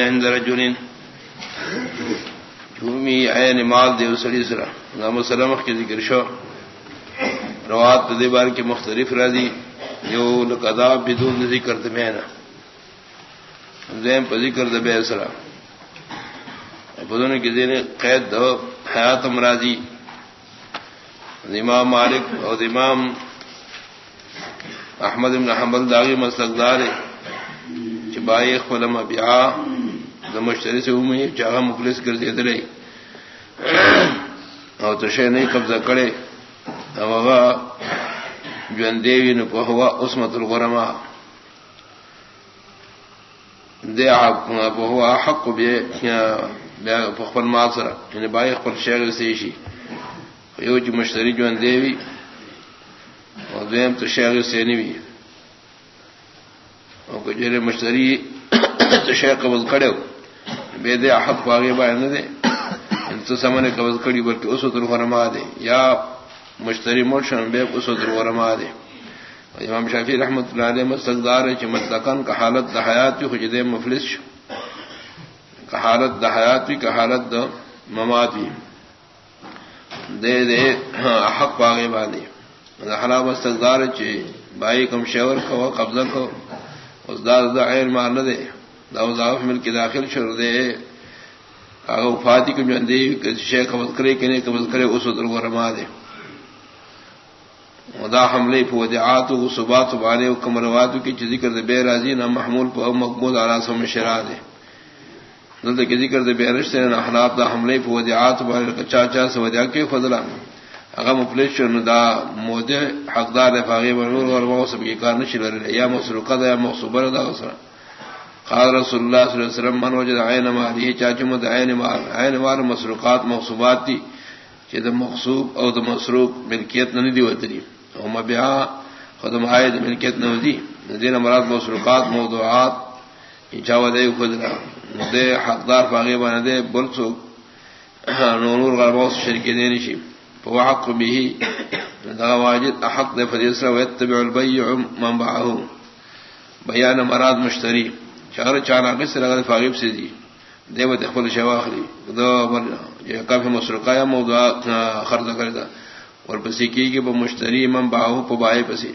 عند رجل جومی عین مال دیو سڑی سرا. نام سلام کے ذکر شو. روات دے بار کے مختلف راضی. جو لقضا بدون ذکر دمینا زیم پر ذکر دبے سرا. بدون کی دین قید دو حیات امراضی امام مالک اور امام احمد بن حنبل داغی مستقدار. چبائی خلم بیا مشتری سے ہوئی چاہا مخلص کر دے دے اور تو شہ نہیں قبضہ کرے۔ جن دیوی نے پہوا عصمت الغرما دے پہوا حق پخبل ماسرا یعنی بائی خپل شہر سے شی یو چی مشتری جن دیوی اور دیم تو شہر سے بھی۔ اور جرے مشتری تو شہ قبض کھڑے ہو۔ بے دے حق باغے بائے نہ دے۔ تو سمنے قبض کڑی بلکہ اس وقت فرما دے۔ یا مشتری مرشن بے اس وقت فرما دے۔ امام شافی رحمت اللہ علیہ مستقدار ہے کہ مطلقاً کا حالت دہایات بھی خجدے مفلس کا حالت دہایات بھی کا حالت د ممات بھی دے دے حق باغے باندے حلا مستقدار ہے چ بائی کم شیور کو قبضہ کو اس دار دا عین مار نہ دے۔ داؤ مل کے داخل چھوڑ دے فاتی کو جو اندی شیخ قبض کرے کہ نہیں قبض کرے اس وقت کو رما دے مدا حملے فوجات صبات بانے کمروات کی چیزی کر دے بے راضی نہ محمول پہ مقبول آراسوں میں شرا دے. دل کی ذکر دے بے رش سے نہ حناب دا حملے فوجات بانے چاچا سے وجہ کے فضلہ. اگر مفلش دا مودے حقدار فاغی بنور اور موسم کی کار نشر یا مسروقہ یا مقصوبر دا غسرہ قال رسول اللہ صلی اللہ علیہ وسلم، من وجد عین مال یہ چاچو مد عین مال عین مال مسروقات مخصوبات تھی کہ دا مخصوب او دا مسروق ملکیت نہ دی وتری او مبيع خدم عائد ملکیت نہ دی. دین مراد مسروقات موضوعات چاو دے خود دے حقدار باغی بنا دے بلسو نور غربوس شرکی دینی شی فوحق به دا واجد احق دے فدیسرا ویتبع البیع من باعه بیان مراد مشتری. چار چار آگے سے لگا فاغب سے دی۔ دیو دخل شواخری دو کافی مسرقہ یا موضوع خرد کرے گا اور پسی کی کہ وہ مشتری امام باہو پبائے پسی۔